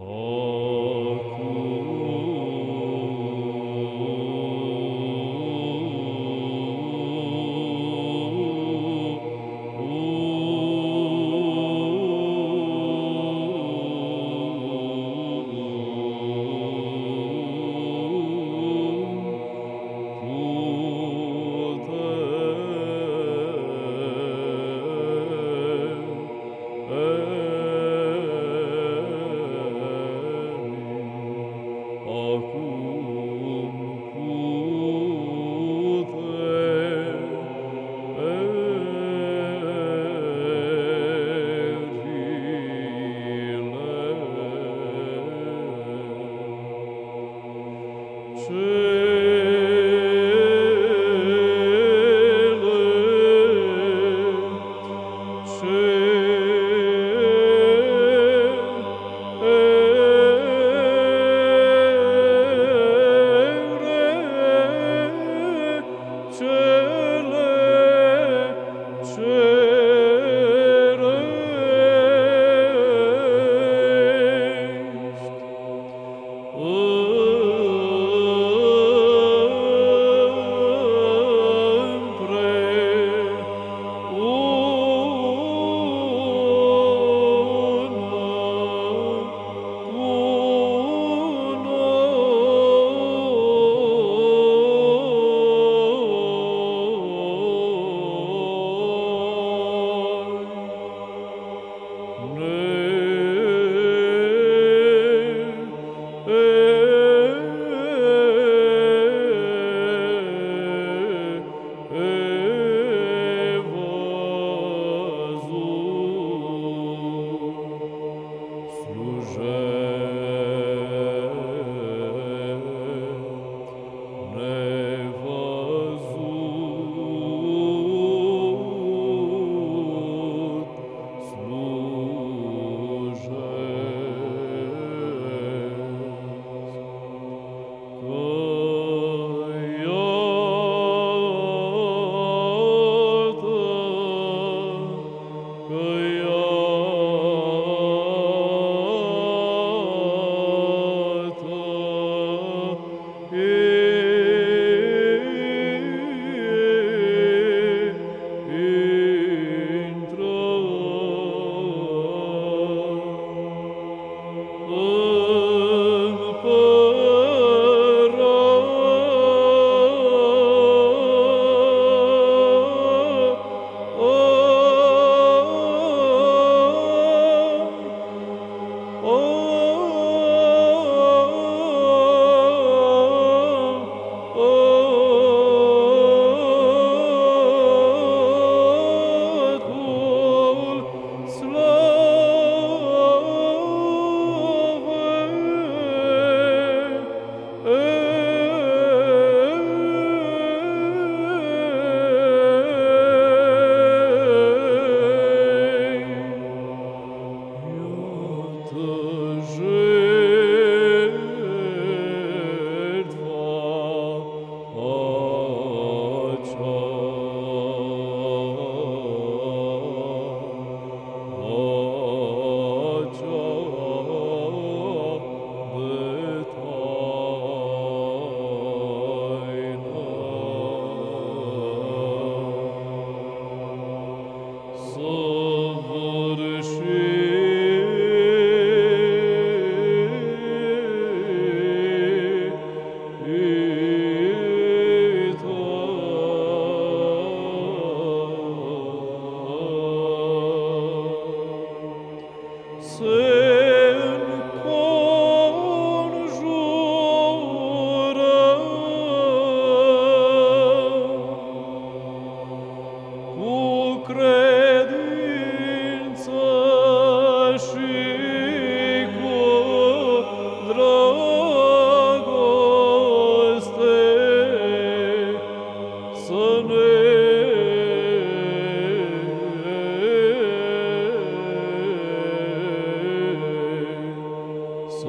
Oh. 是。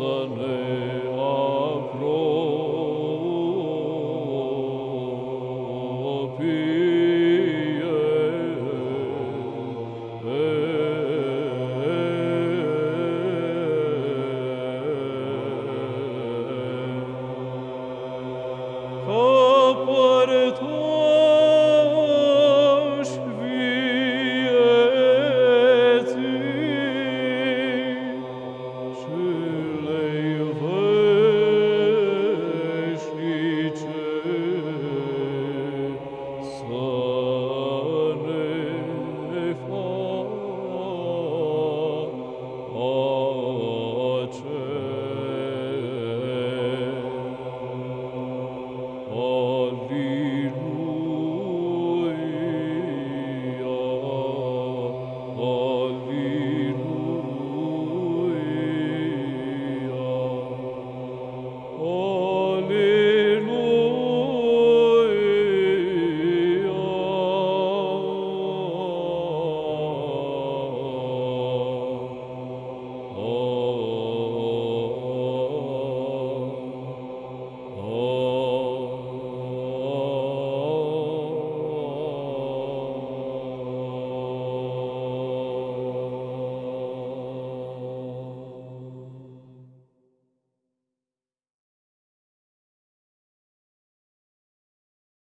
Amen.